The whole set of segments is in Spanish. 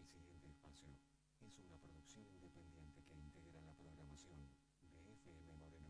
El siguiente espacio es una producción independiente que integra la programación de FM Moreno.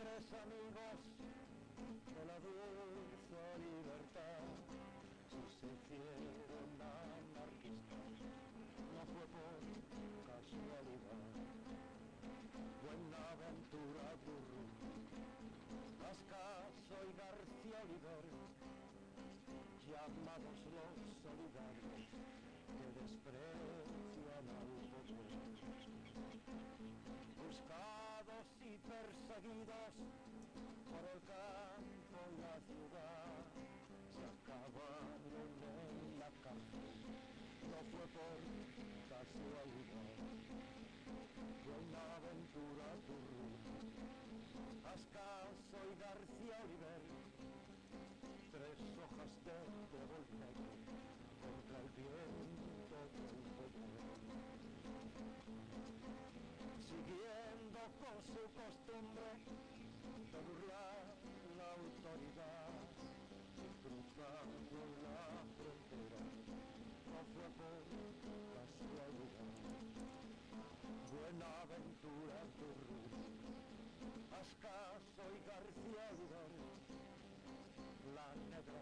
Tres amigos de la dulce libertad. Si se hicieron anarquistas, no fue por casualidad. Buenaventura Durru, Ascaso y García Oliver, llamados los solidarios, que desprecian fue por casualidad. Buenaventura Turru, Ascaso Ascaso y García Oliver la negra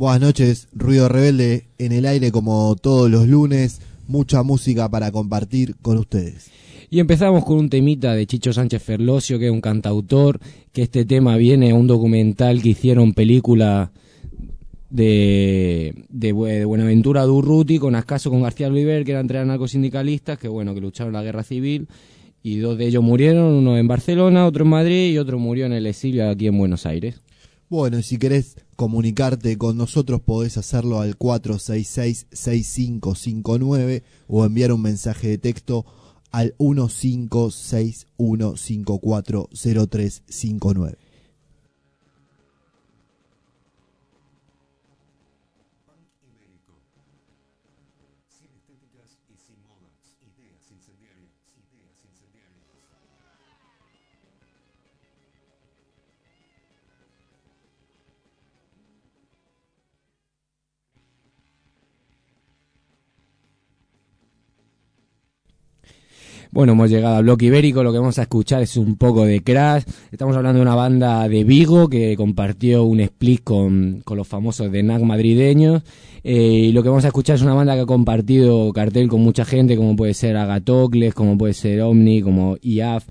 Buenas noches, Ruido Rebelde en el aire como todos los lunes, mucha música para compartir con ustedes. Y empezamos con un temita de Chicho Sánchez Ferlosio, que es un cantautor, que este tema viene a un documental que hicieron película de, de, Bu- de Buenaventura Durruti con Ascaso con García Oliver, que eran tres anarcosindicalistas que bueno, que lucharon la guerra civil y dos de ellos murieron, uno en Barcelona, otro en Madrid y otro murió en el exilio aquí en Buenos Aires. Bueno, si querés comunicarte con nosotros podés hacerlo al 466-6559 o enviar un mensaje de texto al 1561540359. Bueno, hemos llegado al bloque ibérico, lo que vamos a escuchar es un poco de Crash. Estamos hablando de una banda de Vigo que compartió un split con, con los famosos de NAC madrileños. Eh, y lo que vamos a escuchar es una banda que ha compartido cartel con mucha gente, como puede ser Agatocles, como puede ser Omni, como IAF.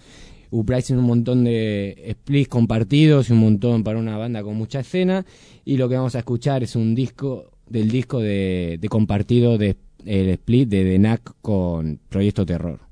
Uprising, un montón de splits compartidos y un montón para una banda con mucha escena. Y lo que vamos a escuchar es un disco del disco de, compartido de el split de The con Proyecto Terror.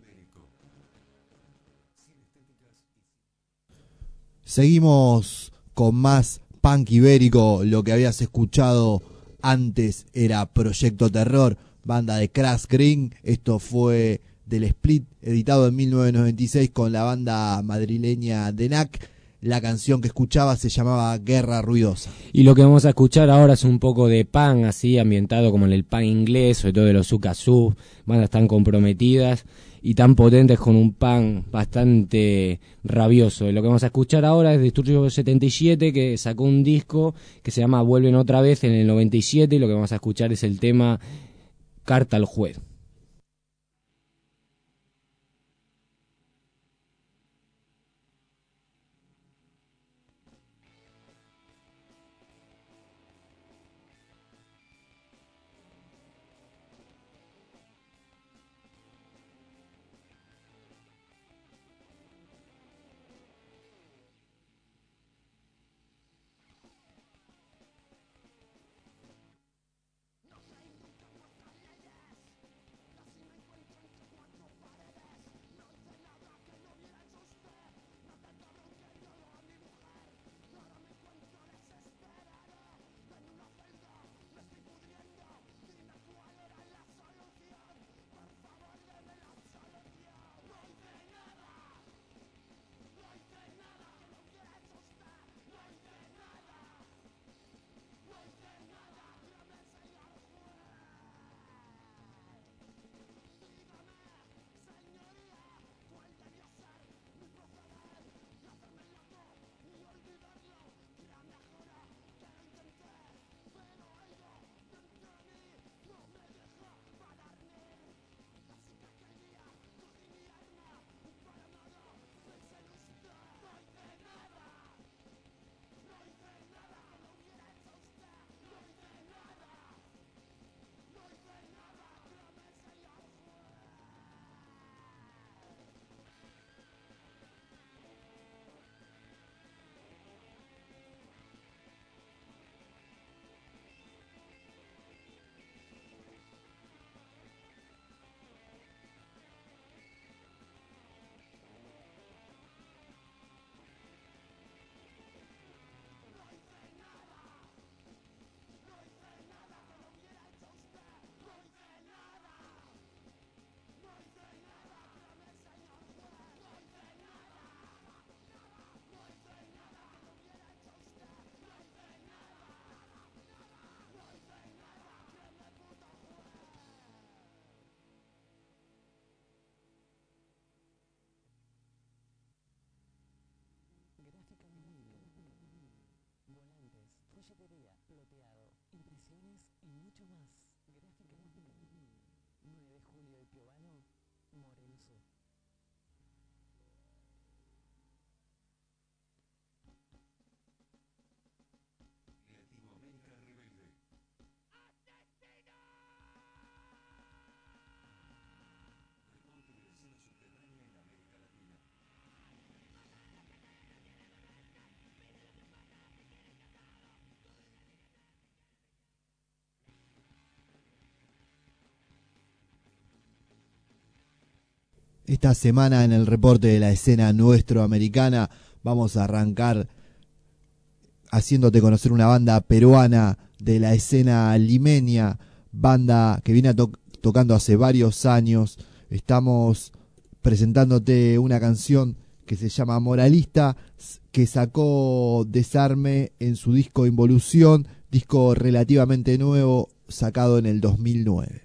Ibérico. Seguimos con más punk ibérico. Lo que habías escuchado antes era Proyecto Terror, banda de Crash Green. Esto fue del Split, editado en 1996 con la banda madrileña Denac. La canción que escuchaba se llamaba Guerra Ruidosa. Y lo que vamos a escuchar ahora es un poco de pan, así ambientado como en el pan inglés, sobre todo de los Sukazú, bandas tan comprometidas y tan potentes con un pan bastante rabioso. Y lo que vamos a escuchar ahora es de Studio 77 que sacó un disco que se llama Vuelven otra vez en el 97 y lo que vamos a escuchar es el tema Carta al juez. Esta semana en el reporte de la escena nuestroamericana vamos a arrancar haciéndote conocer una banda peruana de la escena limeña, banda que viene to tocando hace varios años. Estamos presentándote una canción que se llama Moralista, que sacó Desarme en su disco Involución, disco relativamente nuevo, sacado en el 2009.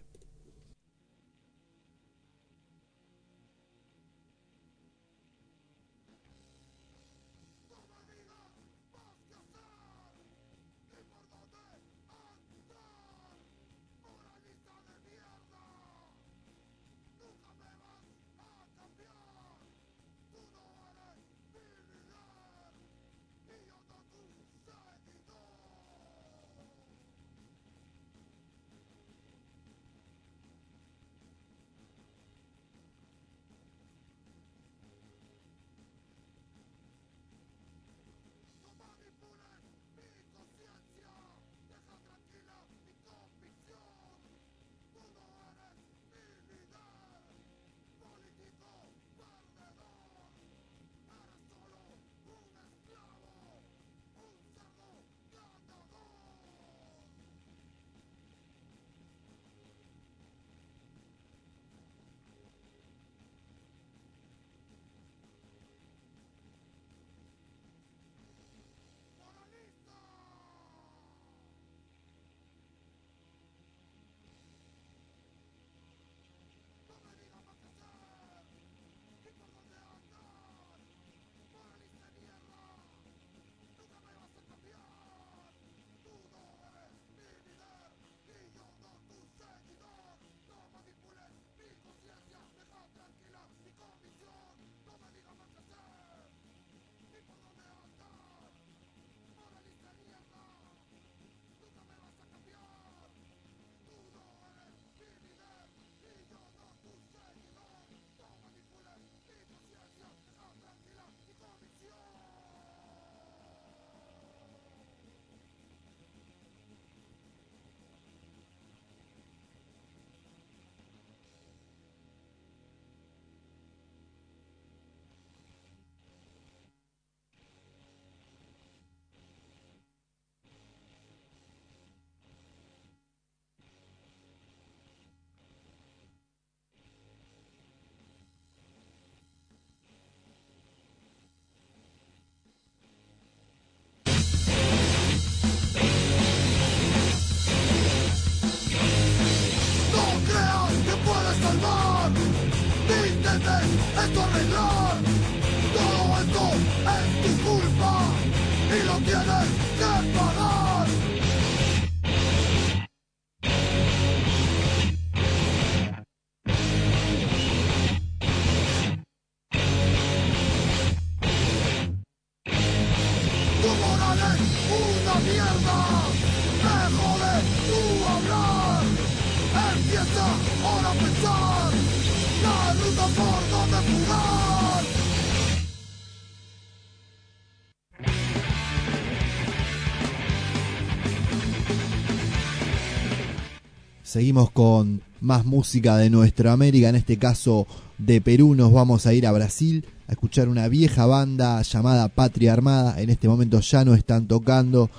Seguimos con más música de nuestra América, en este caso de Perú nos vamos a ir a Brasil a escuchar una vieja banda llamada Patria Armada, en este momento ya no están tocando.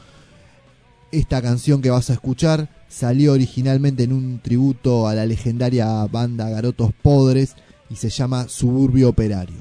Esta canción que vas a escuchar salió originalmente en un tributo a la legendaria banda Garotos Podres y se llama Suburbio Operario.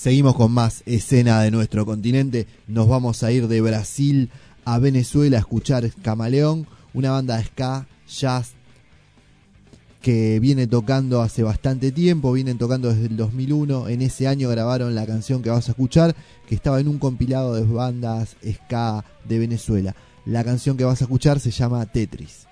Seguimos con más escena de nuestro continente. Nos vamos a ir de Brasil a Venezuela a escuchar Camaleón, una banda ska, jazz, que viene tocando hace bastante tiempo, vienen tocando desde el 2001. En ese año grabaron la canción que vas a escuchar, que estaba en un compilado de bandas ska de Venezuela. La canción que vas a escuchar se llama Tetris.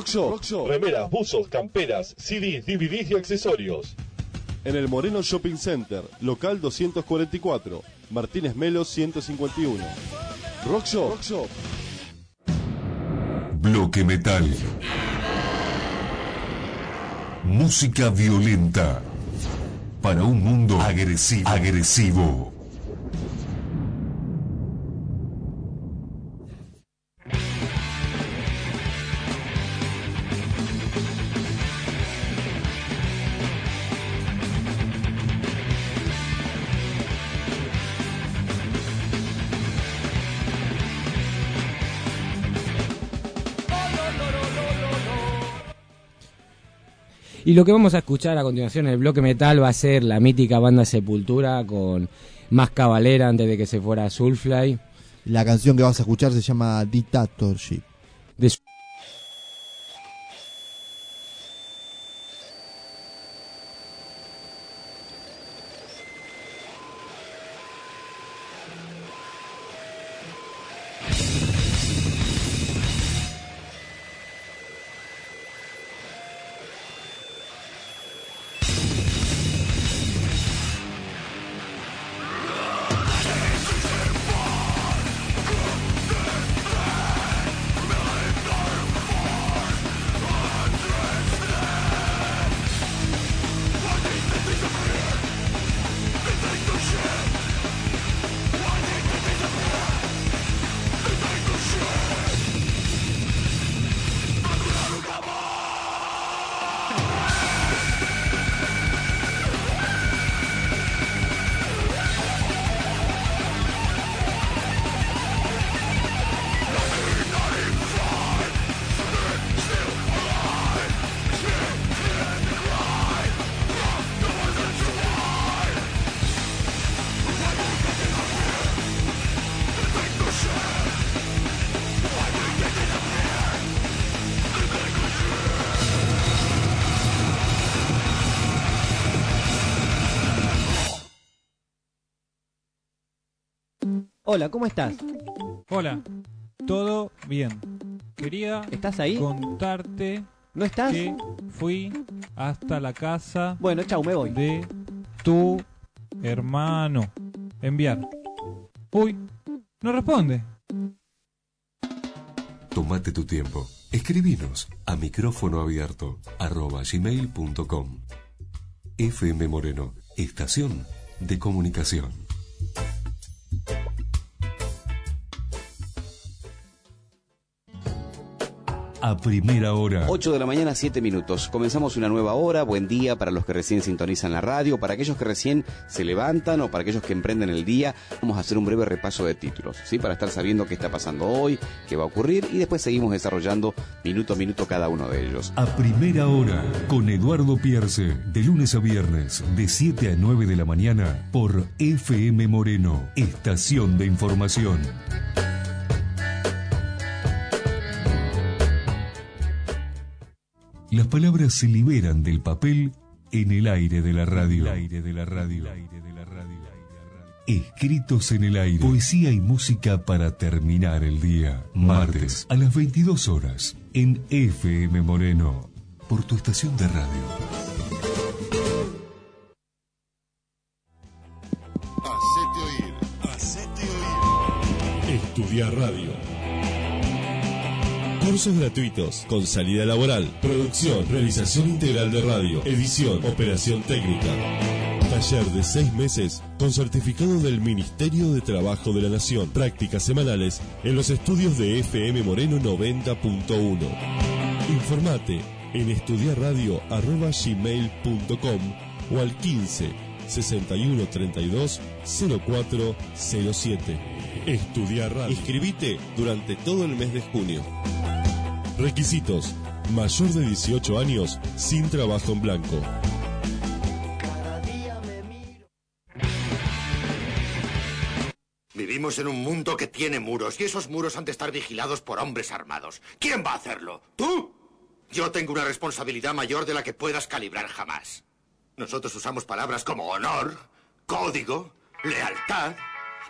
Rock Shop, remeras, buzos, camperas, CDs, DVDs y accesorios. En el Moreno Shopping Center, local 244, Martínez Melo 151. Rock Shop, Rock Shop. Bloque Metal. Música violenta. Para un mundo agresivo. agresivo. Y lo que vamos a escuchar a continuación en el bloque metal va a ser la mítica banda Sepultura con más cabalera antes de que se fuera a Soulfly. La canción que vas a escuchar se llama Dictatorship. De Hola, ¿cómo estás? Hola, todo bien. Quería ¿Estás ahí? contarte ¿No estás? que fui hasta la casa Bueno, chau, me voy. de tu hermano. Enviar. Uy, no responde. Tómate tu tiempo. Escribinos a micrófono abierto arroba gmail.com. FM Moreno, estación de comunicación. A primera hora. 8 de la mañana, 7 minutos. Comenzamos una nueva hora. Buen día para los que recién sintonizan la radio, para aquellos que recién se levantan o para aquellos que emprenden el día. Vamos a hacer un breve repaso de títulos, ¿sí? Para estar sabiendo qué está pasando hoy, qué va a ocurrir y después seguimos desarrollando minuto a minuto cada uno de ellos. A primera hora, con Eduardo Pierce, de lunes a viernes, de 7 a 9 de la mañana, por FM Moreno, estación de información. Las palabras se liberan del papel en el aire de la radio. aire de la radio. Escritos en el aire. Poesía y música para terminar el día. Martes a las 22 horas en FM Moreno. Por tu estación de radio. Hacete oír. Hacete oír. Estudiar radio. Cursos gratuitos con salida laboral, producción, realización integral de radio, edición, operación técnica. Taller de seis meses con certificado del Ministerio de Trabajo de la Nación. Prácticas semanales en los estudios de FM Moreno 90.1. Informate en estudiarradio.gmail.com o al 15 61 32 0407. Estudiar radio. Inscribite durante todo el mes de junio. Requisitos: mayor de 18 años sin trabajo en blanco. Vivimos en un mundo que tiene muros y esos muros han de estar vigilados por hombres armados. ¿Quién va a hacerlo? ¿Tú? Yo tengo una responsabilidad mayor de la que puedas calibrar jamás. Nosotros usamos palabras como honor, código, lealtad.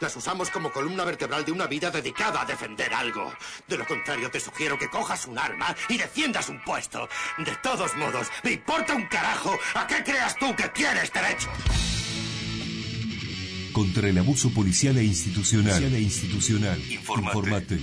Las usamos como columna vertebral de una vida dedicada a defender algo. De lo contrario, te sugiero que cojas un arma y defiendas un puesto. De todos modos, me importa un carajo a qué creas tú que tienes derecho. Contra el abuso policial e institucional. e institucional. Informate.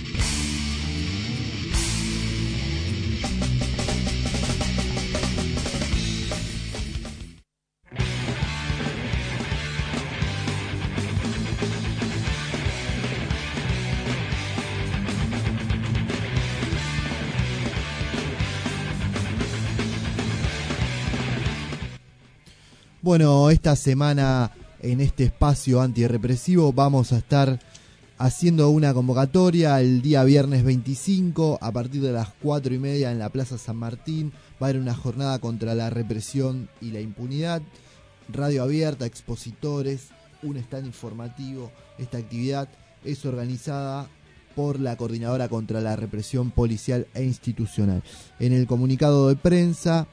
Bueno, esta semana en este espacio antirrepresivo vamos a estar haciendo una convocatoria el día viernes 25 a partir de las 4 y media en la Plaza San Martín. Va a haber una jornada contra la represión y la impunidad. Radio abierta, expositores, un stand informativo. Esta actividad es organizada por la Coordinadora contra la Represión Policial e Institucional. En el comunicado de prensa,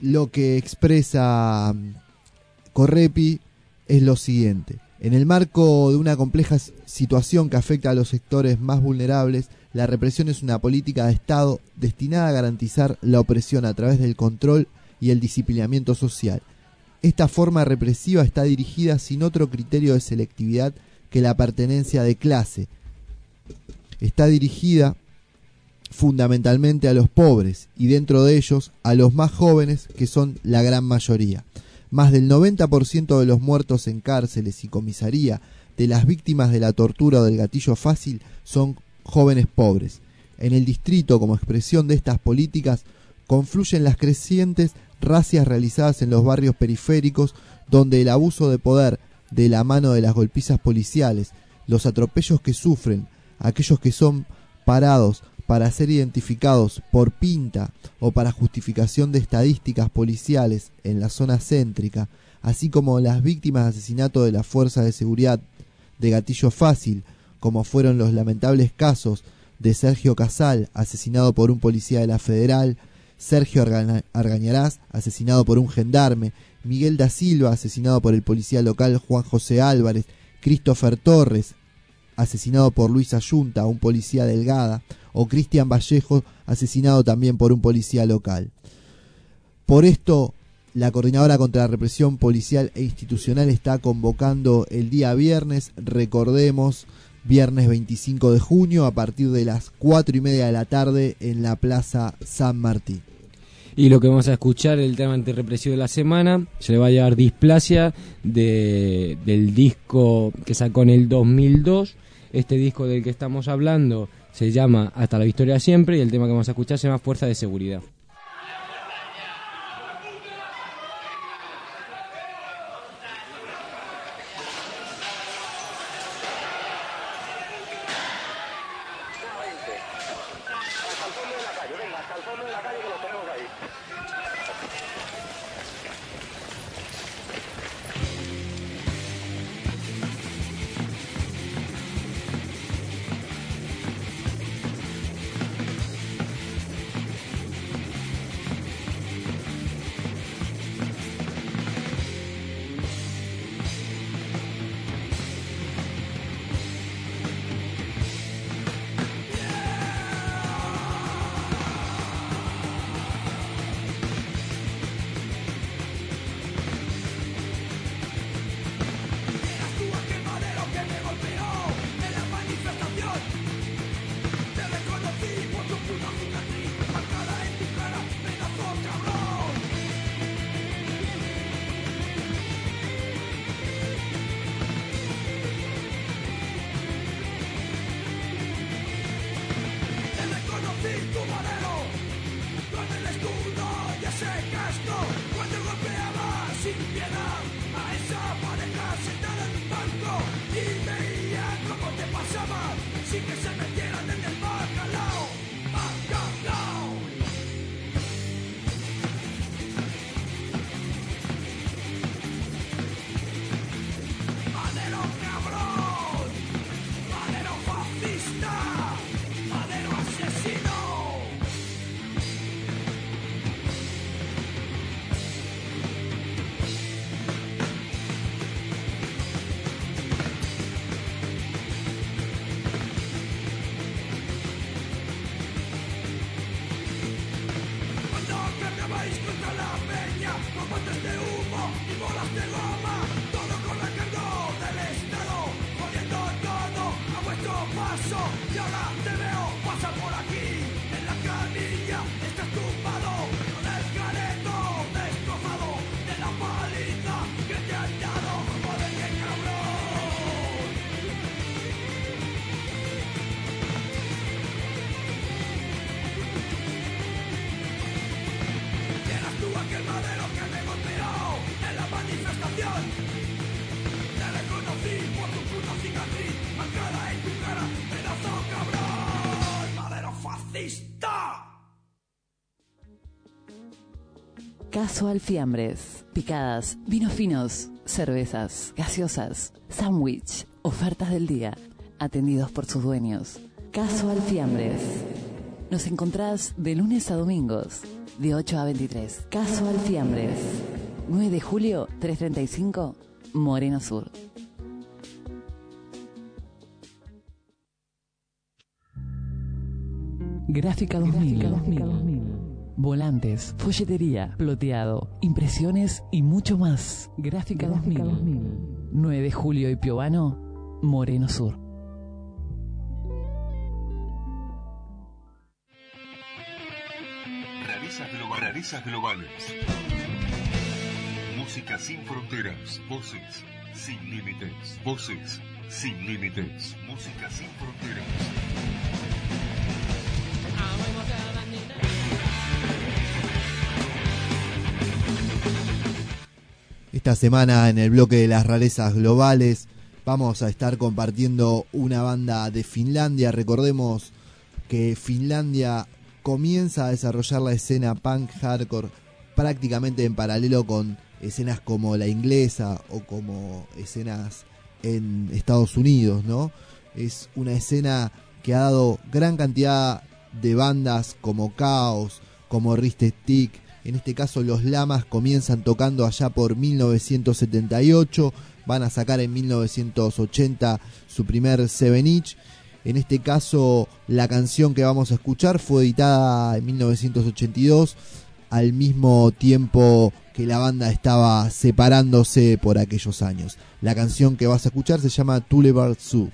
lo que expresa mm, Correpi es lo siguiente. En el marco de una compleja situación que afecta a los sectores más vulnerables, la represión es una política de Estado destinada a garantizar la opresión a través del control y el disciplinamiento social. Esta forma represiva está dirigida sin otro criterio de selectividad que la pertenencia de clase. Está dirigida fundamentalmente a los pobres y dentro de ellos a los más jóvenes que son la gran mayoría. Más del 90% de los muertos en cárceles y comisaría de las víctimas de la tortura o del gatillo fácil son jóvenes pobres. En el distrito, como expresión de estas políticas, confluyen las crecientes racias realizadas en los barrios periféricos, donde el abuso de poder de la mano de las golpizas policiales, los atropellos que sufren aquellos que son parados para ser identificados por pinta o para justificación de estadísticas policiales en la zona céntrica, así como las víctimas de asesinato de las fuerzas de seguridad de gatillo fácil, como fueron los lamentables casos de Sergio Casal, asesinado por un policía de la Federal, Sergio Arga- Argañarás, asesinado por un gendarme, Miguel da Silva, asesinado por el policía local Juan José Álvarez, Christopher Torres, asesinado por Luis Ayunta, un policía delgada, o Cristian Vallejo, asesinado también por un policía local. Por esto, la Coordinadora contra la Represión Policial e Institucional está convocando el día viernes, recordemos, viernes 25 de junio, a partir de las 4 y media de la tarde en la Plaza San Martín. Y lo que vamos a escuchar, el tema antirrepresivo de la semana, se le va a llevar Displasia de, del disco que sacó en el 2002. Este disco del que estamos hablando se llama Hasta la Victoria Siempre y el tema que vamos a escuchar se llama Fuerza de Seguridad. You're Casual Fiambres. Picadas, vinos finos, cervezas, gaseosas, sándwich, ofertas del día. Atendidos por sus dueños. Casual Fiambres. Nos encontrás de lunes a domingos, de 8 a 23. Casual Fiambres. 9 de julio, 335, Moreno Sur. Gráfica 2000. Volantes, folletería, ploteado, impresiones y mucho más. Gráfica 2000. 9 de julio y Piovano, Moreno Sur. Rarezas, globa- rarezas globales. Música sin fronteras. Voces sin límites. Voces sin límites. Música sin fronteras. Esta semana en el bloque de las rarezas globales vamos a estar compartiendo una banda de Finlandia. Recordemos que Finlandia comienza a desarrollar la escena punk hardcore prácticamente en paralelo con escenas como la inglesa o como escenas en Estados Unidos, ¿no? Es una escena que ha dado gran cantidad de bandas como Chaos, como Riste Stick, en este caso los Lamas comienzan tocando allá por 1978, van a sacar en 1980 su primer Seven Inch. En este caso la canción que vamos a escuchar fue editada en 1982, al mismo tiempo que la banda estaba separándose por aquellos años. La canción que vas a escuchar se llama Tulebar Zoo.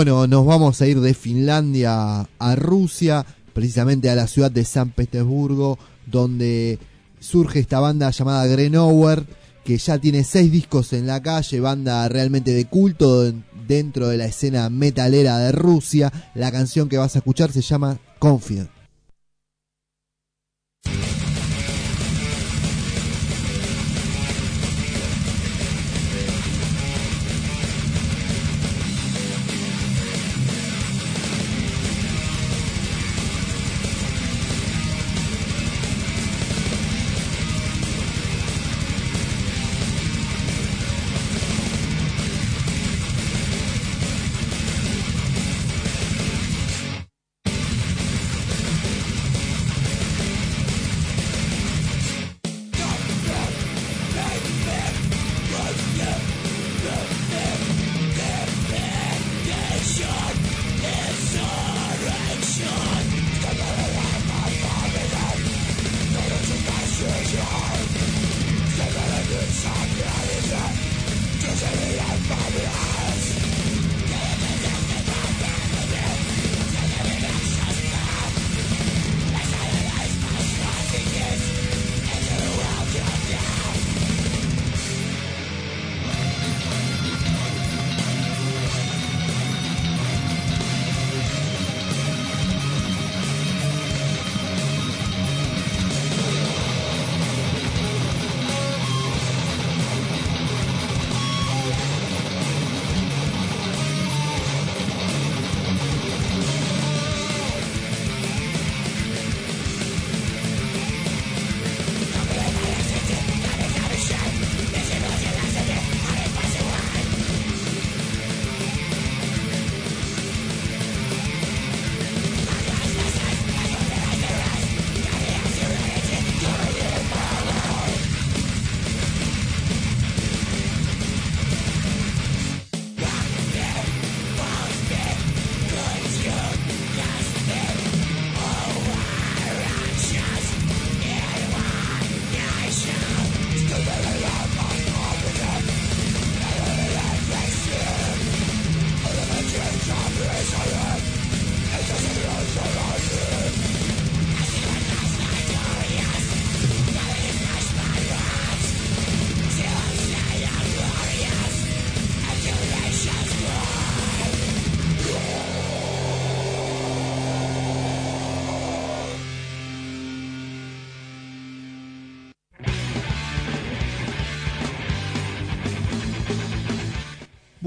Bueno, nos vamos a ir de Finlandia a Rusia, precisamente a la ciudad de San Petersburgo, donde surge esta banda llamada Grenower, que ya tiene seis discos en la calle, banda realmente de culto dentro de la escena metalera de Rusia. La canción que vas a escuchar se llama Confident.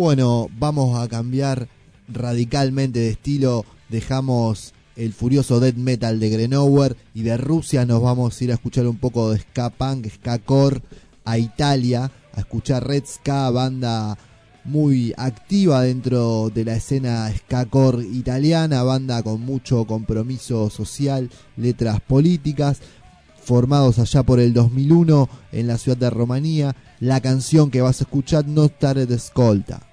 Bueno, vamos a cambiar radicalmente de estilo. Dejamos el furioso death metal de Grenower y de Rusia nos vamos a ir a escuchar un poco de ska punk, ska core a Italia, a escuchar Red Ska, banda muy activa dentro de la escena ska core italiana, banda con mucho compromiso social, letras políticas, formados allá por el 2001 en la ciudad de Romanía. La canción que vas a escuchar no stare d'ascolta.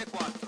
delle 4.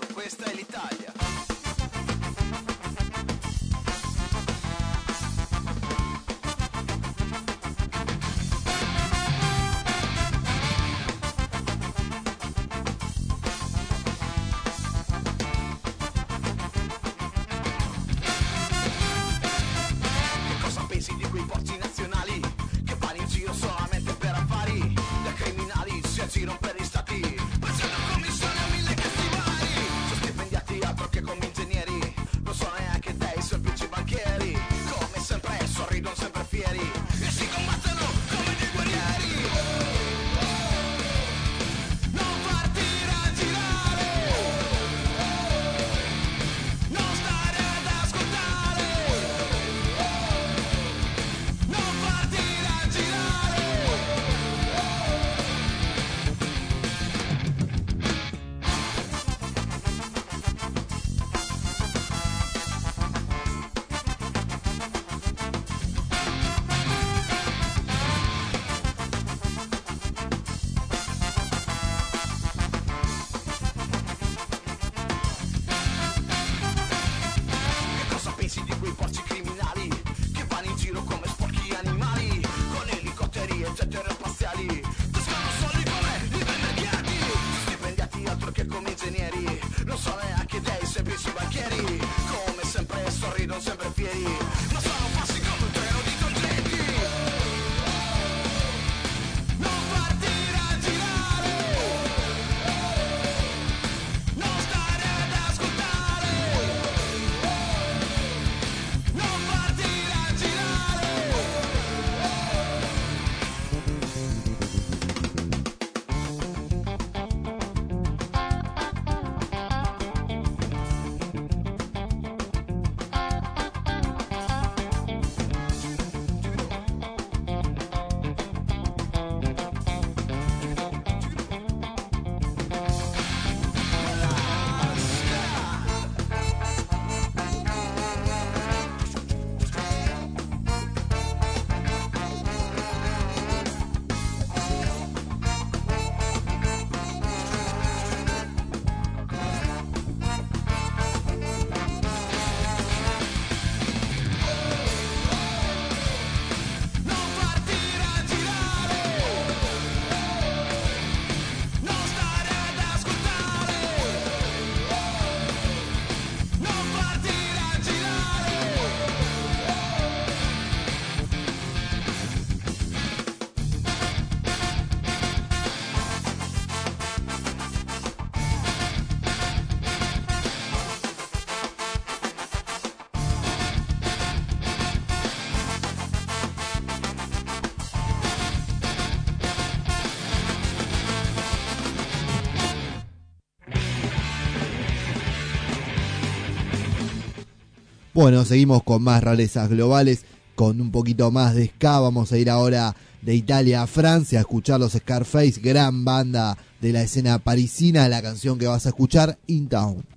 Bueno, seguimos con más rarezas globales, con un poquito más de ska. Vamos a ir ahora de Italia a Francia a escuchar los Scarface, gran banda de la escena parisina. La canción que vas a escuchar, In Town.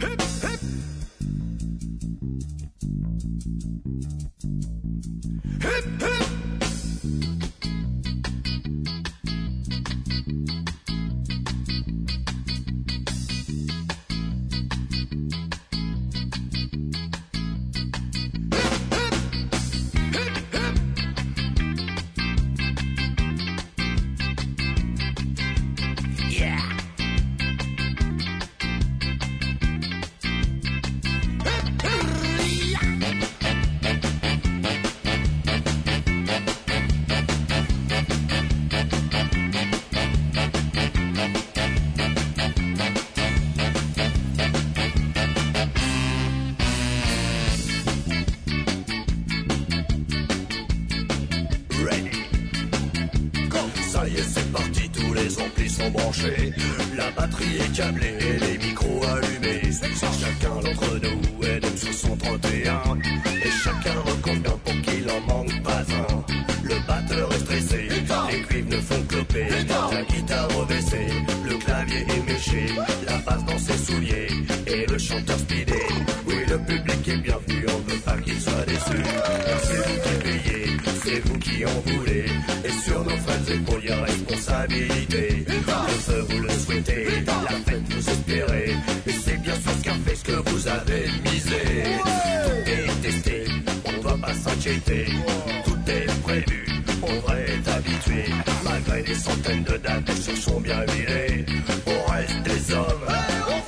Hip, hip. Hip, hip. Responsabilité. Le feu, vous le souhaitez, la fête vous espérez. Et c'est bien sûr Scarface que vous avez misé. Tout est testé, on doit pas s'inquiéter. Tout est prévu, on devrait être habitué. Malgré des centaines de dates, les choses sont bien huilées. On reste des hommes.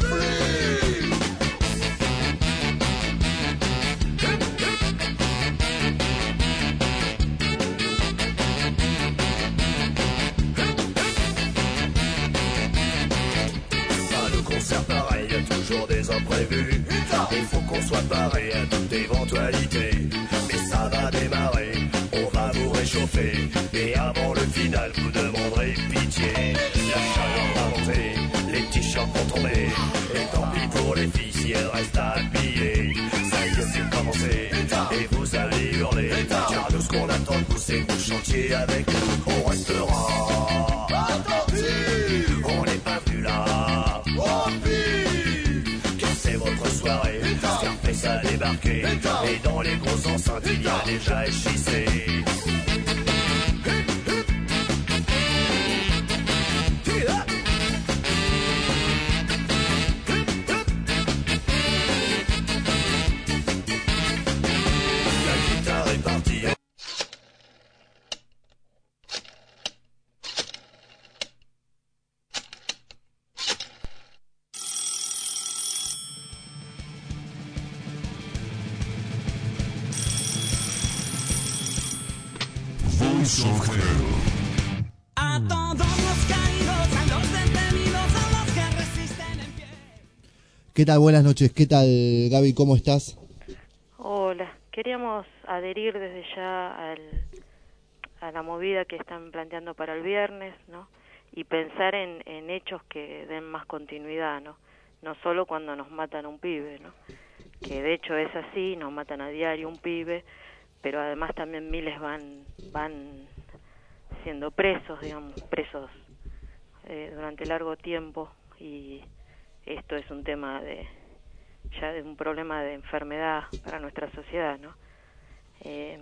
Il faut qu'on soit paré à toute éventualité. Mais ça va démarrer, on va vous réchauffer. Et avant le final, vous demanderez pitié. La chaleur va monter, les t-shirts vont tomber. Et tant pis pour les filles si elles restent habillées. Ça y est, c'est commencé. Et vous allez hurler. Car nous, ce qu'on attend de vous, c'est que vous chantiez avec nous. On restera. Scarface a débarqué. Et dans les grosses enceintes, il y a déjà échissé. Buenas noches. ¿Qué tal, Gaby? ¿Cómo estás? Hola, queríamos adherir desde ya al, a la movida que están planteando para el viernes, ¿no? Y pensar en, en hechos que den más continuidad, ¿no? No solo cuando nos matan un pibe, ¿no? Que de hecho es así, nos matan a diario un pibe, pero además también miles van van siendo presos, digamos, presos eh, durante largo tiempo y esto es un tema de ya de un problema de enfermedad para nuestra sociedad, ¿no? Eh,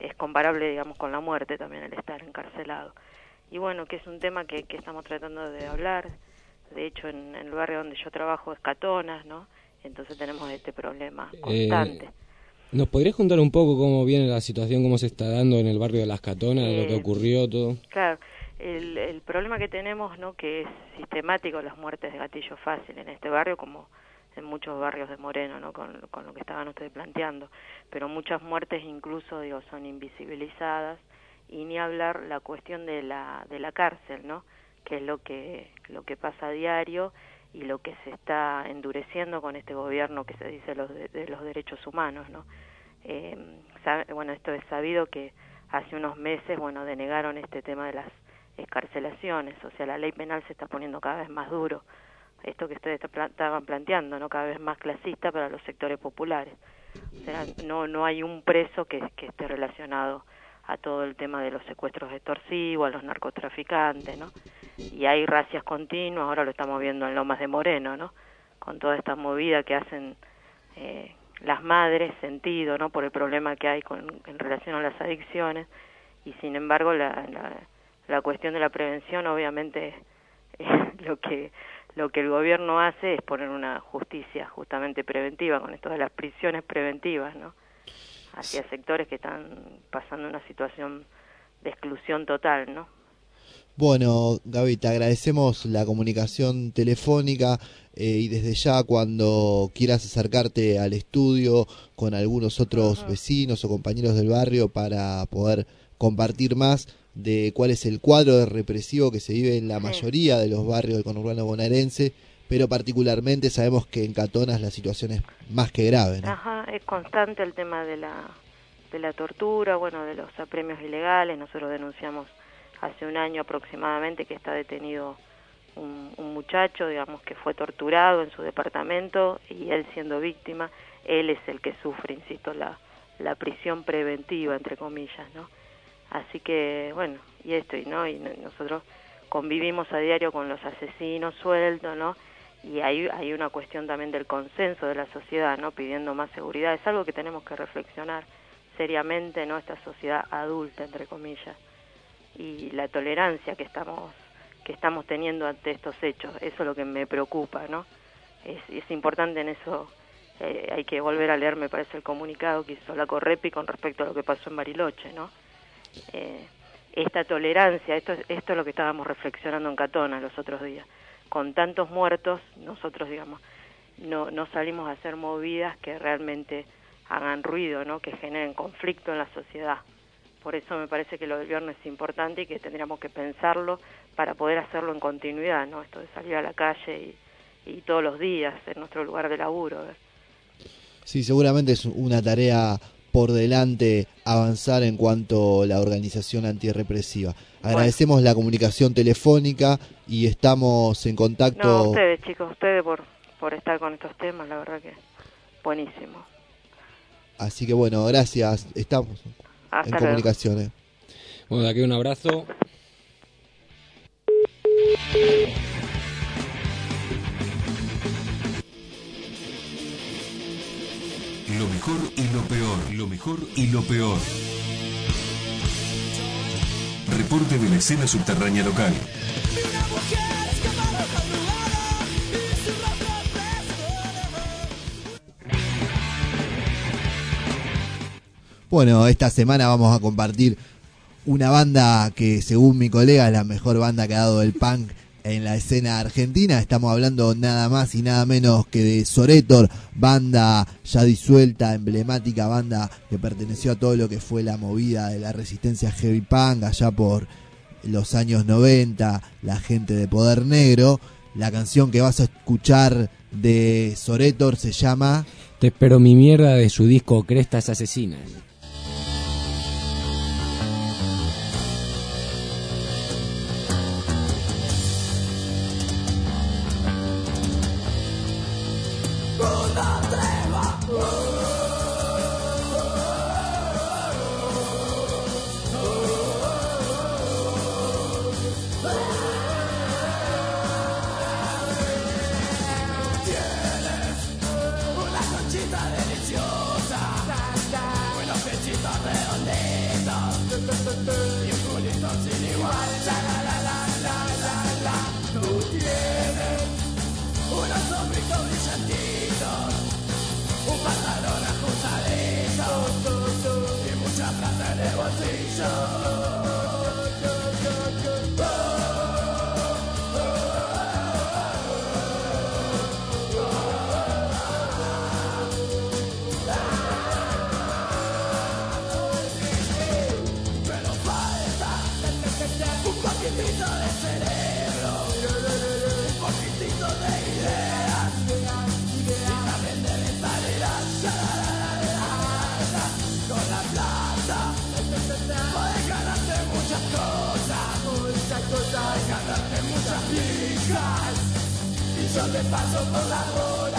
es comparable, digamos, con la muerte también el estar encarcelado. Y bueno, que es un tema que, que estamos tratando de hablar. De hecho, en, en el barrio donde yo trabajo es Catonas, ¿no? Entonces tenemos este problema constante. Eh, ¿Nos podrías contar un poco cómo viene la situación, cómo se está dando en el barrio de Las Catonas, lo que Eh, ocurrió, todo? Claro, el, el problema que tenemos, ¿no? Que es sistemático las muertes de gatillo fácil en este barrio, como en muchos barrios de Moreno, ¿no? Con, lo que estaban ustedes planteando. Pero muchas muertes incluso, digo, son invisibilizadas y ni hablar la cuestión de la, de la cárcel, ¿no? Que es lo que, lo que pasa a diario y lo que se está endureciendo con este gobierno que se dice los de, de los derechos humanos, ¿no? Eh, sabe- bueno, esto es sabido que hace unos meses, bueno, denegaron este tema de las escarcelaciones, o sea, la ley penal se está poniendo cada vez más duro. Esto que ustedes estaban planteando, ¿no? Cada vez más clasista para los sectores populares. O sea, no, no hay un preso que, que esté relacionado a todo el tema de los secuestros extorsivos, a los narcotraficantes, ¿no? Y hay racias continuas, ahora lo estamos viendo en Lomas de Moreno, ¿no? Con toda esta movida que hacen eh, las madres, sentido, ¿no? Por el problema que hay con, en relación a las adicciones. Y sin embargo, la, la, la cuestión de la prevención, obviamente, eh, lo que lo que el gobierno hace es poner una justicia justamente preventiva con esto de las prisiones preventivas, ¿no? Hacia sectores que están pasando una situación de exclusión total, ¿no? Bueno, Gaby, te agradecemos la comunicación telefónica eh, y desde ya cuando quieras acercarte al estudio con algunos otros vecinos o compañeros del barrio para poder compartir más de cuál es el cuadro de represivo que se vive en la mayoría de los barrios del conurbano bonaerense, pero particularmente sabemos que en Catonas la situación es más que grave, ¿no? Ajá, es constante el tema de la, de la tortura, bueno, de los apremios ilegales. Nosotros denunciamos hace un año aproximadamente que está detenido un, un muchacho, digamos, que fue torturado en su departamento y él siendo víctima, él es el que sufre, insisto, la, la prisión preventiva, entre comillas, ¿no? Así que, bueno, y esto, y ¿no? Y no- nosotros convivimos a diario con los asesinos sueltos, ¿no? Y hay, hay una cuestión también del consenso de la sociedad, ¿no? Pidiendo más seguridad. Es algo que tenemos que reflexionar seriamente, ¿no? Esta sociedad adulta, entre comillas. Y la tolerancia que estamos que estamos teniendo ante estos hechos, eso es lo que me preocupa, ¿no? Es, es importante en eso, eh, hay que volver a leer, me parece, el comunicado que hizo la Correpi con respecto a lo que pasó en Bariloche, ¿no? Eh, esta tolerancia, esto, esto es lo que estábamos reflexionando en Catona los otros días. Con tantos muertos, nosotros, digamos, no, no salimos a hacer movidas que realmente hagan ruido, ¿no? Que generen conflicto en la sociedad. Por eso me parece que lo del viernes es importante y que tendríamos que pensarlo para poder hacerlo en continuidad, ¿no? Esto de salir a la calle y, y todos los días en nuestro lugar de laburo. ¿ves? Sí, seguramente es una tarea por delante avanzar en cuanto a la organización antirrepresiva. Agradecemos la comunicación telefónica y estamos en contacto. No, ustedes, chicos, ustedes por, por estar con estos temas, la verdad que buenísimo. Así que bueno, gracias. Estamos Hasta en luego. comunicación. eh. Bueno, de aquí un abrazo. Mejor y lo peor. Lo mejor y lo peor. Reporte de la escena subterránea local. Bueno, esta semana vamos a compartir una banda que según mi colega es la mejor banda que ha dado el punk en la escena argentina. Estamos hablando nada más y nada menos que de Soretor, banda ya disuelta, emblemática banda que perteneció a todo lo que fue la movida de la resistencia heavy punk allá por los años 90, la gente de Poder Negro. La canción que vas a escuchar de Soretor se llama Te espero mi mierda de su disco Crestas Asesinas. Sin igual. La, la, la, la, la, la, la. Tú tienes unos hombritos brillantitos, un pantalón ajustadito y mucha plata en el bolsillo. Yo te paso por la bola.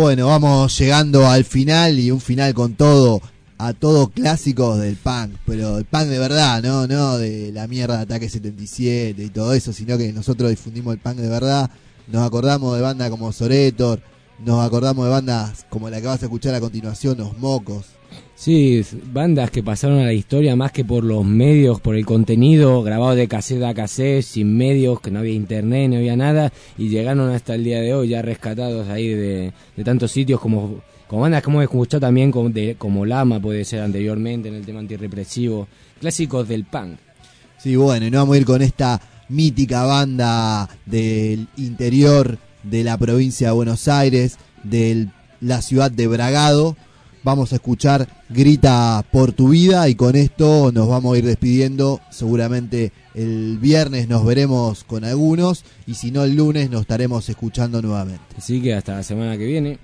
Bueno, vamos llegando al final y un final con todo, a todo clásicos del punk, pero el punk de verdad, no, no de la mierda de Ataque 77 y todo eso, sino que nosotros difundimos el punk de verdad, nos acordamos de bandas como Soretor, nos acordamos de bandas como la que vas a escuchar a continuación, Los Mocos. Sí, bandas que pasaron a la historia más que por los medios, por el contenido, grabado de cassette a cassette, sin medios, que no había internet, no había nada, y llegaron hasta el día de hoy ya rescatados ahí de, tantos sitios como, como bandas que hemos escuchado también como, de- como Lama, puede ser anteriormente en el tema antirrepresivo, clásicos del punk. Sí, bueno, y nos vamos a ir con esta mítica banda del interior de la provincia de Buenos Aires, de la ciudad de Bragado. Vamos a escuchar Grita por tu vida y con esto nos vamos a ir despidiendo. Seguramente el viernes nos veremos con algunos y si no el lunes nos estaremos escuchando nuevamente. Así que hasta la semana que viene.